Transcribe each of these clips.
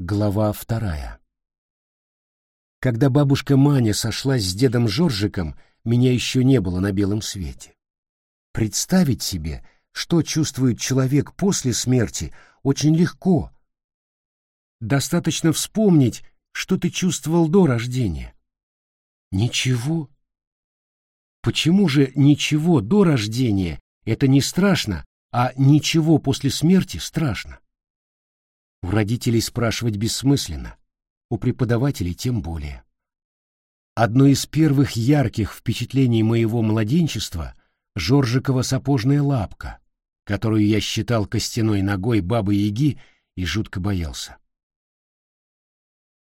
Глава вторая. Когда бабушка Маня сошлась с дедом Жоржиком, меня еще не было на белом свете. Представить себе, что чувствует человек после смерти, очень легко. Достаточно вспомнить, что ты чувствовал до рождения. Ничего. Почему же ничего до рождения — это не страшно, а ничего после смерти страшно? У родителей спрашивать бессмысленно, у преподавателей тем более. Одно из первых ярких впечатлений моего младенчества — Жоржикова сапожная лапка, которую я считал костяной ногой бабы-яги и жутко боялся.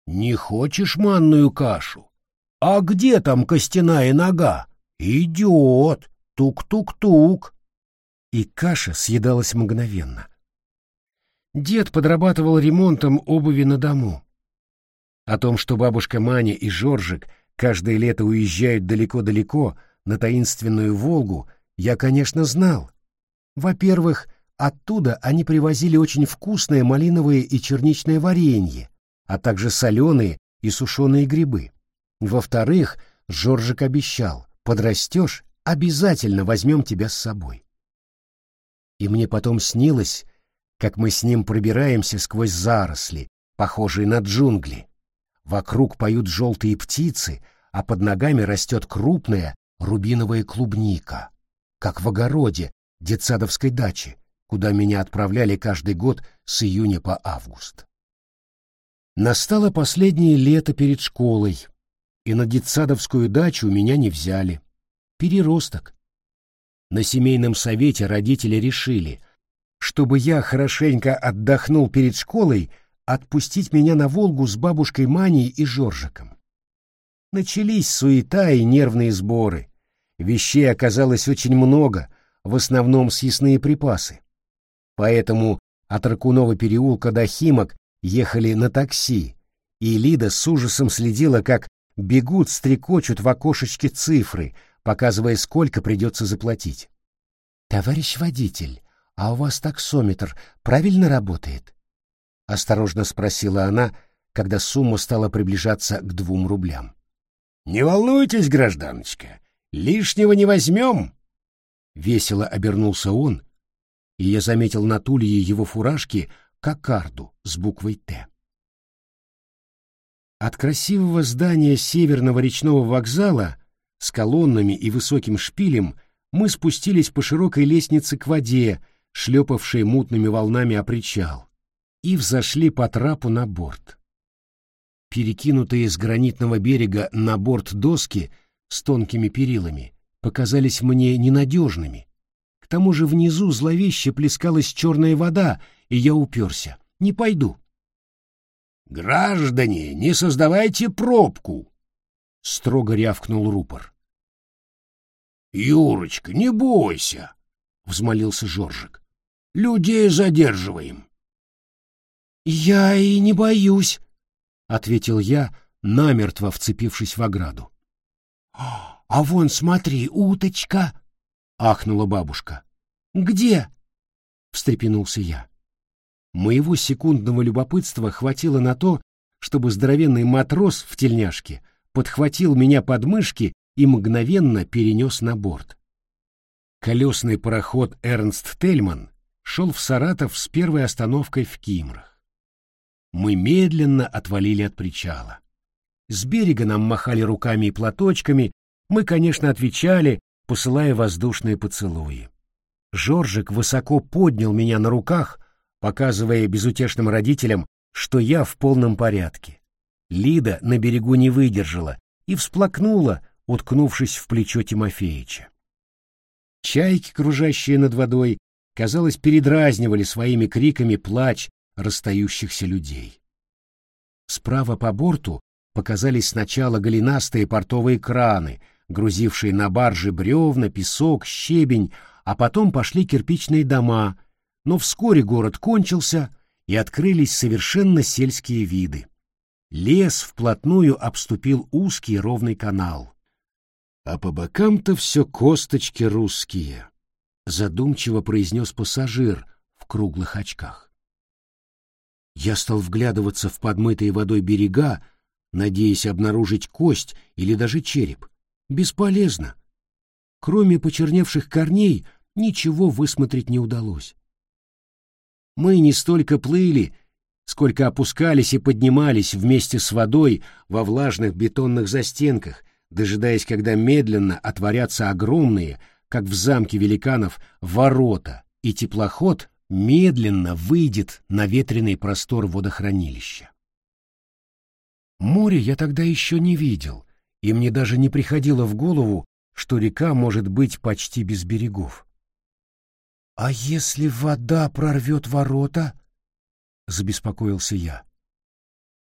«Не хочешь манную кашу? А где там костяная нога? Идет! Тук-тук-тук!» И каша съедалась мгновенно. Дед подрабатывал ремонтом обуви на дому. О том, что бабушка Маня и Жоржик каждое лето уезжают далеко-далеко на таинственную Волгу, я, конечно, знал. Во-первых, оттуда они привозили очень вкусное малиновое и черничное варенье, а также соленые и сушеные грибы. Во-вторых, Жоржик обещал, подрастешь, обязательно возьмем тебя с собой. И мне потом снилось, как мы с ним пробираемся сквозь заросли, похожие на джунгли. Вокруг поют желтые птицы, а под ногами растет крупная рубиновая клубника, как в огороде детсадовской дачи, куда меня отправляли каждый год с июня по август. Настало последнее лето перед школой, и на детсадовскую дачу меня не взяли. Переросток. На семейном совете родители решили — чтобы я хорошенько отдохнул перед школой, отпустить меня на Волгу с бабушкой Маней и Жоржиком. Начались суета и нервные сборы. Вещей оказалось очень много, в основном съестные припасы. Поэтому от Ракунова переулка до Химок ехали на такси, и Лида с ужасом следила, как бегут, стрекочут в окошечке цифры, показывая, сколько придется заплатить. «Товарищ водитель, «А у вас таксометр правильно работает?» — осторожно спросила она, когда сумма стала приближаться к двум рублям. «Не волнуйтесь, гражданочка, лишнего не возьмем!» Весело обернулся он, и я заметил на тулье его фуражки кокарду с буквой «Т». От красивого здания северного речного вокзала с колоннами и высоким шпилем мы спустились по широкой лестнице к воде, шлепавшие мутными волнами о причал, и взошли по трапу на борт. Перекинутые с гранитного берега на борт доски с тонкими перилами показались мне ненадежными. К тому же внизу зловеще плескалась черная вода, и я уперся. Не пойду. «Граждане, не создавайте пробку!» — строго рявкнул рупор. «Юрочка, не бойся!» — взмолился Жоржик. Людей задерживаем. Я и не боюсь, ответил я, намертво вцепившись в ограду. А вон, смотри, уточка, ахнула бабушка. Где? встрепенулся я. Моего секундного любопытства хватило на то, чтобы здоровенный матрос в тельняшке подхватил меня под мышки и мгновенно перенес на борт. Колесный пароход Эрнст Тельман шел в Саратов с первой остановкой в Кимрах. Мы медленно отвалили от причала. С берега нам махали руками и платочками, мы, конечно, отвечали, посылая воздушные поцелуи. Жоржик высоко поднял меня на руках, показывая безутешным родителям, что я в полном порядке. Лида на берегу не выдержала и всплакнула, уткнувшись в плечо Тимофеича. Чайки, кружащие над водой, казалось, передразнивали своими криками плач расстающихся людей. Справа по борту показались сначала голенастые портовые краны, грузившие на баржи бревна, песок, щебень, а потом пошли кирпичные дома, но вскоре город кончился, и открылись совершенно сельские виды. Лес вплотную обступил узкий ровный канал. А по бокам-то все косточки русские задумчиво произнес пассажир в круглых очках. Я стал вглядываться в подмытые водой берега, надеясь обнаружить кость или даже череп. Бесполезно. Кроме почерневших корней, ничего высмотреть не удалось. Мы не столько плыли, сколько опускались и поднимались вместе с водой во влажных бетонных застенках, дожидаясь, когда медленно отворятся огромные, как в замке великанов, ворота, и теплоход медленно выйдет на ветреный простор водохранилища. Море я тогда еще не видел, и мне даже не приходило в голову, что река может быть почти без берегов. «А если вода прорвет ворота?» — забеспокоился я.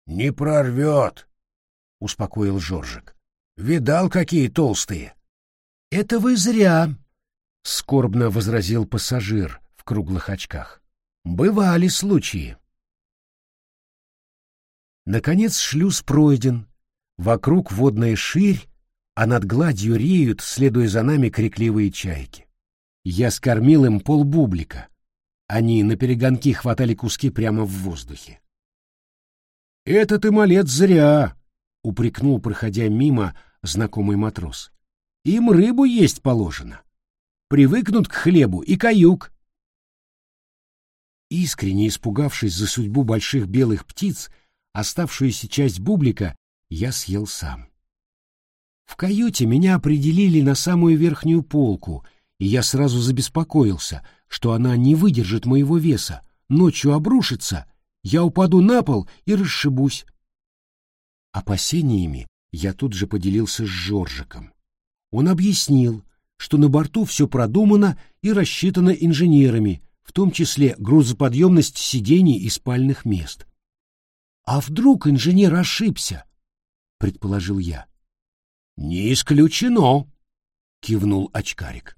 «Не прорвет», — успокоил Жоржик. «Видал, какие толстые?» «Это вы зря», — скорбно возразил пассажир в круглых очках. «Бывали случаи». Наконец шлюз пройден, вокруг водная ширь, а над гладью реют, следуя за нами, крикливые чайки. Я скормил им полбублика. Они на перегонки хватали куски прямо в воздухе. «Это ты, зря!» — упрекнул, проходя мимо, знакомый матрос. «Им рыбу есть положено. Привыкнут к хлебу и каюк». Искренне испугавшись за судьбу больших белых птиц, оставшуюся часть бублика я съел сам. В каюте меня определили на самую верхнюю полку, и я сразу забеспокоился, что она не выдержит моего веса, ночью обрушится, я упаду на пол и расшибусь. Опасениями я тут же поделился с Жоржиком. Он объяснил, что на борту все продумано и рассчитано инженерами, в том числе грузоподъемность сидений и спальных мест. «А вдруг инженер ошибся?» — предположил я. «Не исключено», — кивнул очкарик.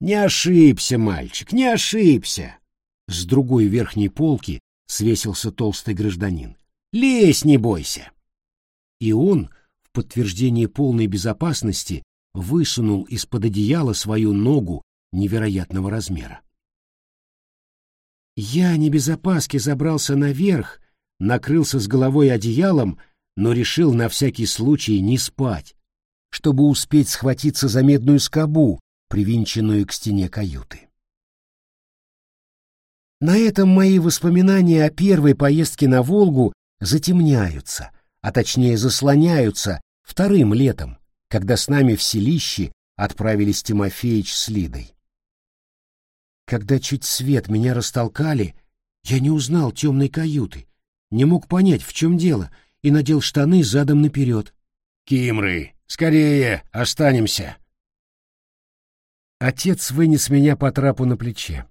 «Не ошибся, мальчик, не ошибся!» С другой верхней полки свесился толстый гражданин. «Лезь, не бойся!» И он, в подтверждение полной безопасности, высунул из-под одеяла свою ногу невероятного размера. Я не без опаски забрался наверх, накрылся с головой одеялом, но решил на всякий случай не спать, чтобы успеть схватиться за медную скобу, привинченную к стене каюты. На этом мои воспоминания о первой поездке на Волгу затемняются, а точнее заслоняются вторым летом, когда с нами в селище отправились Тимофеич с Лидой. Когда чуть свет меня растолкали, я не узнал темной каюты, не мог понять, в чем дело, и надел штаны задом наперед. «Кимры, скорее, останемся!» Отец вынес меня по трапу на плече.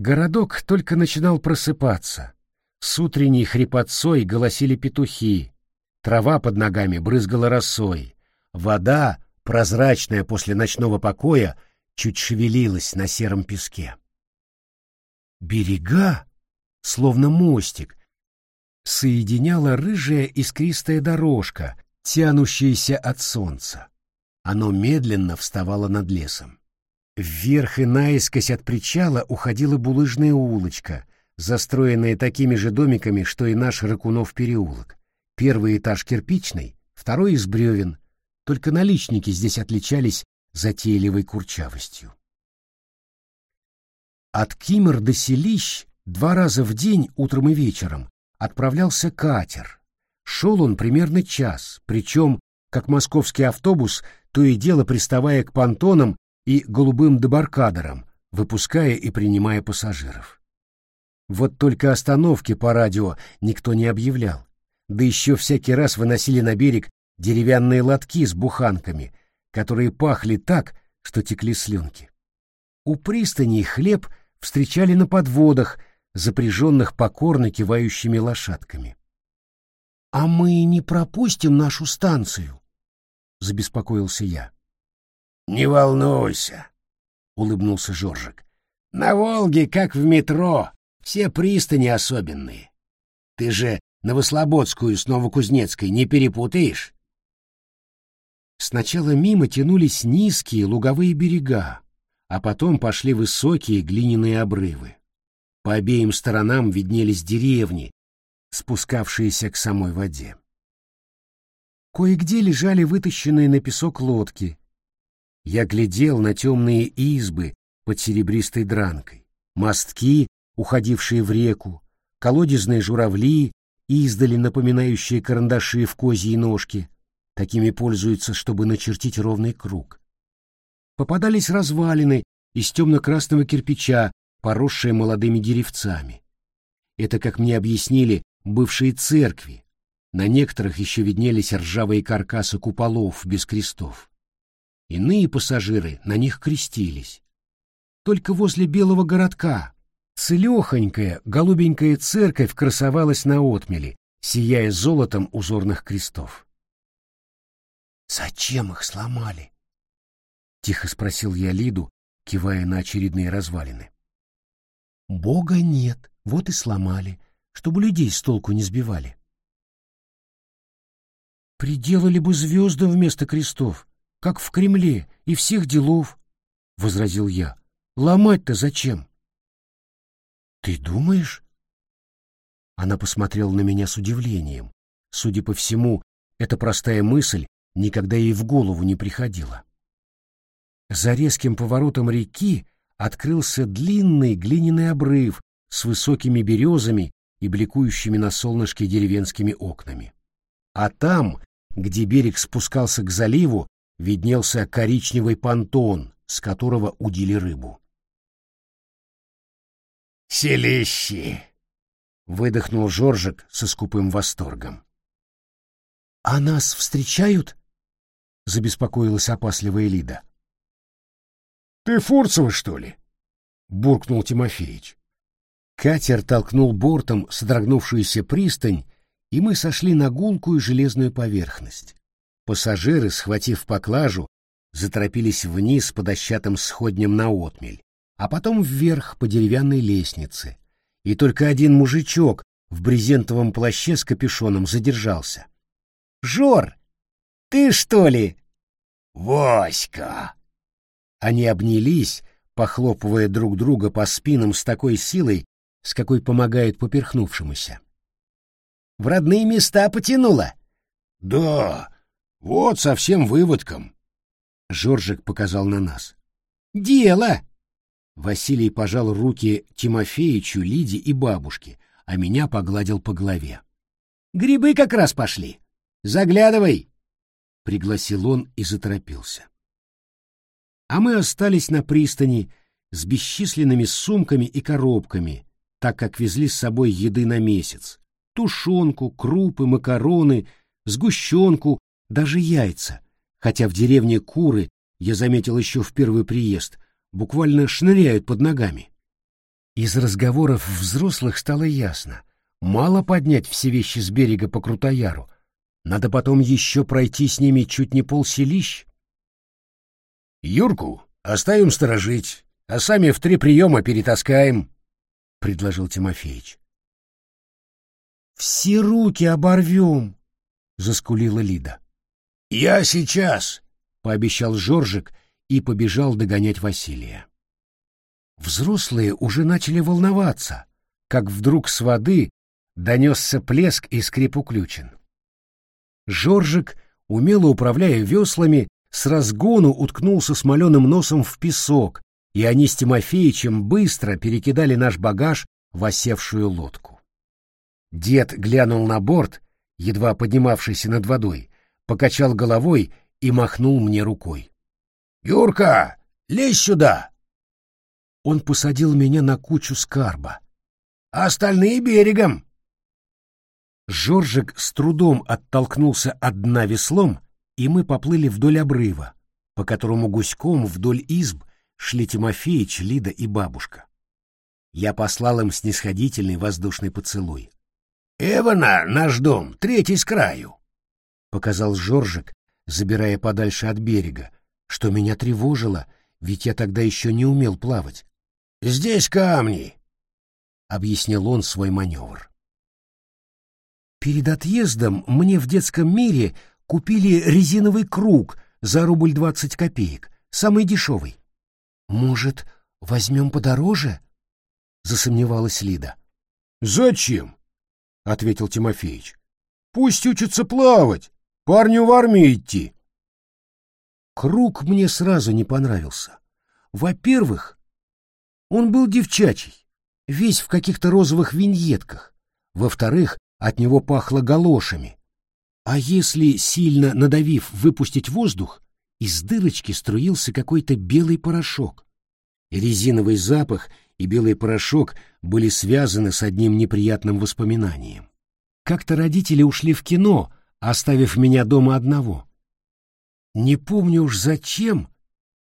Городок только начинал просыпаться. С утренней хрипотцой голосили петухи, трава под ногами брызгала росой, вода, прозрачная после ночного покоя, чуть шевелилась на сером песке. Берега, словно мостик, соединяла рыжая искристая дорожка, тянущаяся от солнца. Оно медленно вставало над лесом. Вверх и наискось от причала уходила булыжная улочка, застроенная такими же домиками, что и наш Ракунов переулок. Первый этаж кирпичный, второй из бревен, только наличники здесь отличались затейливой курчавостью. От Кимр до селищ два раза в день, утром и вечером, отправлялся катер. Шел он примерно час, причем, как московский автобус, то и дело приставая к понтонам и голубым дебаркадерам, выпуская и принимая пассажиров. Вот только остановки по радио никто не объявлял, да еще всякий раз выносили на берег деревянные лотки с буханками, которые пахли так, что текли слюнки. У пристани хлеб встречали на подводах, запряженных покорно кивающими лошадками. — А мы не пропустим нашу станцию? — забеспокоился я. — Не волнуйся, — улыбнулся Жоржик. — На Волге, как в метро, все пристани особенные. Ты же Новослободскую с Новокузнецкой не перепутаешь? Сначала мимо тянулись низкие луговые берега, а потом пошли высокие глиняные обрывы. По обеим сторонам виднелись деревни, спускавшиеся к самой воде. Кое-где лежали вытащенные на песок лодки. Я глядел на темные избы под серебристой дранкой, мостки, уходившие в реку, колодезные журавли, издали напоминающие карандаши в козьей ножке. Такими пользуются, чтобы начертить ровный круг. Попадались развалины из темно-красного кирпича, поросшие молодыми деревцами. Это, как мне объяснили, бывшие церкви, на некоторых еще виднелись ржавые каркасы куполов без крестов. Иные пассажиры на них крестились. Только возле белого городка целехонькая голубенькая церковь красовалась на отмеле, сияя золотом узорных крестов. «Зачем их сломали?» — тихо спросил я Лиду, кивая на очередные развалины. «Бога нет, вот и сломали, чтобы людей с толку не сбивали». Приделали бы звезды вместо крестов, как в Кремле, и всех делов, — возразил я. Ломать-то зачем? Ты думаешь? Она посмотрела на меня с удивлением. Судя по всему, эта простая мысль никогда ей в голову не приходила. За резким поворотом реки открылся длинный глиняный обрыв с высокими березами и бликующими на солнышке деревенскими окнами. А там, где берег спускался к заливу, виднелся коричневый понтон, с которого удили рыбу. «Селищи!» — выдохнул Жоржик со скупым восторгом. «А нас встречают?» — забеспокоилась опасливая Лида. «Ты Фурцева, что ли?» — буркнул Тимофеич. Катер толкнул бортом содрогнувшуюся пристань и мы сошли на гулкую железную поверхность. Пассажиры, схватив поклажу, заторопились вниз по дощатым сходням на отмель, а потом вверх по деревянной лестнице. И только один мужичок в брезентовом плаще с капюшоном задержался. «Жор, ты что ли?» «Воська!» Они обнялись, похлопывая друг друга по спинам с такой силой, с какой помогают поперхнувшемуся. В родные места потянуло. — Да, вот совсем выводком. Жоржик показал на нас. — Дело! Василий пожал руки Тимофеичу, Лиде и бабушке, а меня погладил по голове. — Грибы как раз пошли. Заглядывай! — пригласил он и заторопился. А мы остались на пристани с бесчисленными сумками и коробками, так как везли с собой еды на месяц, тушенку, крупы, макароны, сгущенку, даже яйца, хотя в деревне куры, я заметил еще в первый приезд, буквально шныряют под ногами. Из разговоров взрослых стало ясно. Мало поднять все вещи с берега по Крутояру. Надо потом еще пройти с ними чуть не полселищ. «Юрку оставим сторожить, а сами в три приема перетаскаем», — предложил Тимофеич. Все руки оборвем, — заскулила Лида. — Я сейчас, — пообещал Жоржик и побежал догонять Василия. Взрослые уже начали волноваться, как вдруг с воды донесся плеск и скрип уключен. Жоржик, умело управляя веслами, с разгону уткнулся смоленым носом в песок, и они с Тимофеичем быстро перекидали наш багаж в осевшую лодку. Дед глянул на борт, едва поднимавшийся над водой, покачал головой и махнул мне рукой. «Юрка, лезь сюда!» Он посадил меня на кучу скарба. «А остальные берегом!» Жоржик с трудом оттолкнулся от дна веслом, и мы поплыли вдоль обрыва, по которому гуськом вдоль изб шли Тимофеич, Лида и бабушка. Я послал им снисходительный воздушный поцелуй. Эвана, наш дом, третий с краю, — показал Жоржик, забирая подальше от берега, что меня тревожило, ведь я тогда еще не умел плавать. — Здесь камни, — объяснил он свой маневр. Перед отъездом мне в детском мире купили резиновый круг за рубль двадцать копеек, самый дешевый. Может, возьмем подороже? засомневалась Лида. Зачем? ответил Тимофеич. Пусть учится плавать, парню в армию идти. Круг мне сразу не понравился. Во-первых, он был девчачий, весь в каких-то розовых виньетках. Во-вторых, от него пахло галошами. А если, сильно надавив, выпустить воздух, из дырочки струился какой-то белый порошок. Резиновый запах и белый порошок были связаны с одним неприятным воспоминанием. Как-то родители ушли в кино, оставив меня дома одного. Не помню уж зачем,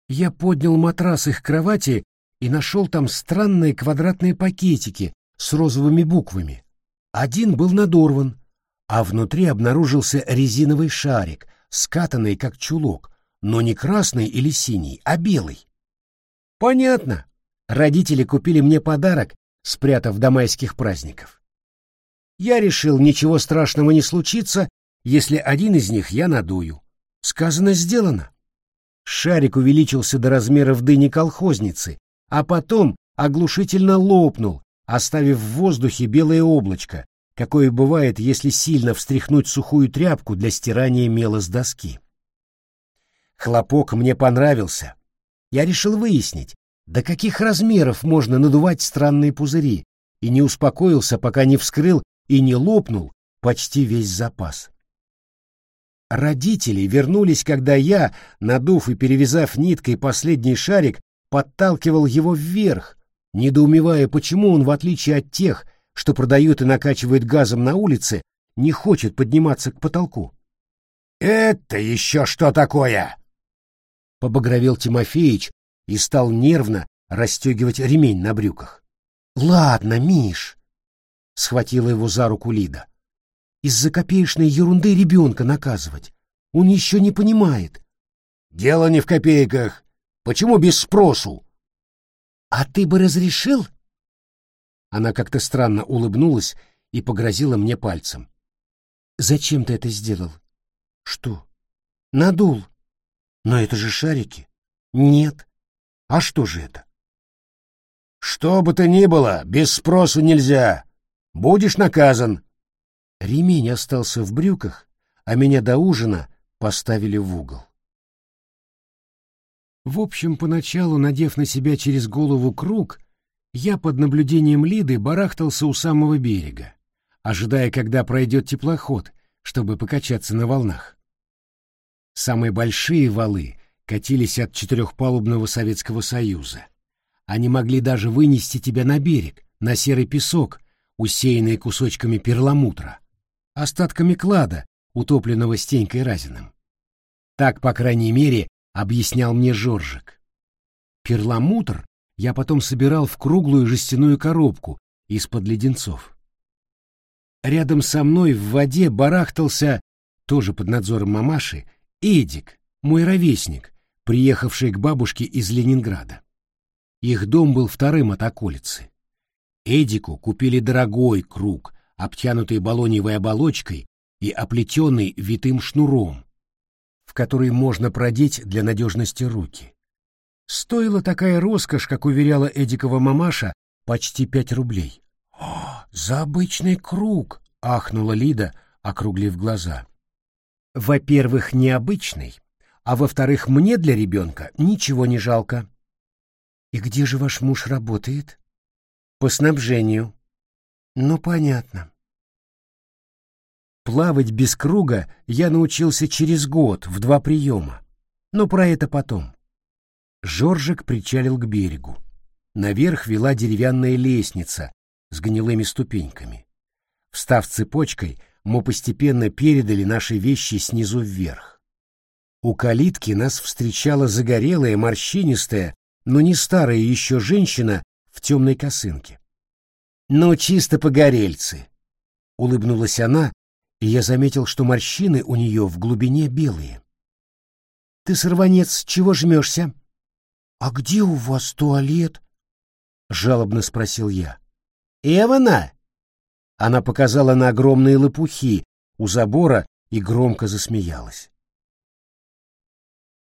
я поднял матрас их кровати и нашел там странные квадратные пакетики с розовыми буквами. Один был надорван, а внутри обнаружился резиновый шарик, скатанный как чулок, но не красный или синий, а белый. Понятно. Родители купили мне подарок, спрятав до майских праздников. Я решил, ничего страшного не случится, если один из них я надую. Сказано, сделано. Шарик увеличился до размеров дыни колхозницы, а потом оглушительно лопнул, оставив в воздухе белое облачко, какое бывает, если сильно встряхнуть сухую тряпку для стирания мела с доски. Хлопок мне понравился. Я решил выяснить, до каких размеров можно надувать странные пузыри, и не успокоился, пока не вскрыл и не лопнул почти весь запас. Родители вернулись, когда я, надув и перевязав ниткой последний шарик, подталкивал его вверх, недоумевая, почему он, в отличие от тех, что продают и накачивают газом на улице, не хочет подниматься к потолку. «Это еще что такое?» Побагровел Тимофеич и стал нервно расстегивать ремень на брюках. «Ладно, Миш!» — схватила его за руку Лида. «Из-за копеечной ерунды ребенка наказывать. Он еще не понимает». «Дело не в копейках. Почему без спросу?» «А ты бы разрешил?» Она как-то странно улыбнулась и погрозила мне пальцем. «Зачем ты это сделал?» «Что?» «Надул». «Но это же шарики». «Нет». «А что же это?» «Что бы то ни было, без спросу нельзя. Будешь наказан». Ремень остался в брюках, а меня до ужина поставили в угол. В общем, поначалу, надев на себя через голову круг, я под наблюдением Лиды барахтался у самого берега, ожидая, когда пройдет теплоход, чтобы покачаться на волнах. Самые большие валы катились от четырехпалубного Советского Союза. Они могли даже вынести тебя на берег, на серый песок, усеянный кусочками перламутра, остатками клада, утопленного Стенькой Разиным. Так, по крайней мере, объяснял мне Жоржик. Перламутр я потом собирал в круглую жестяную коробку из-под леденцов. Рядом со мной в воде барахтался, тоже под надзором мамаши, Эдик, мой ровесник, приехавший к бабушке из Ленинграда. Их дом был вторым от околицы. Эдику купили дорогой круг, обтянутый балоневой оболочкой и оплетенный витым шнуром, который можно продеть для надежности руки. Стоила такая роскошь, как уверяла Эдикова мамаша, почти пять рублей. «О, за обычный круг!» — ахнула Лида, округлив глаза. «Во-первых, необычный, а во-вторых, мне для ребенка ничего не жалко». «И где же ваш муж работает?» «По снабжению». «Ну, понятно». Плавать без круга я научился через год в два приема, но про это потом. Жоржик причалил к берегу. Наверх вела деревянная лестница с гнилыми ступеньками. Встав цепочкой, мы постепенно передали наши вещи снизу вверх. У калитки нас встречала загорелая, морщинистая, но не старая еще женщина в темной косынке. «Ну, чисто погорельцы!» — улыбнулась она, и я заметил, что морщины у нее в глубине белые. «Ты, сорванец, чего жмешься?» «А где у вас туалет?» — жалобно спросил я. «Эвана!» Она показала на огромные лопухи у забора и громко засмеялась.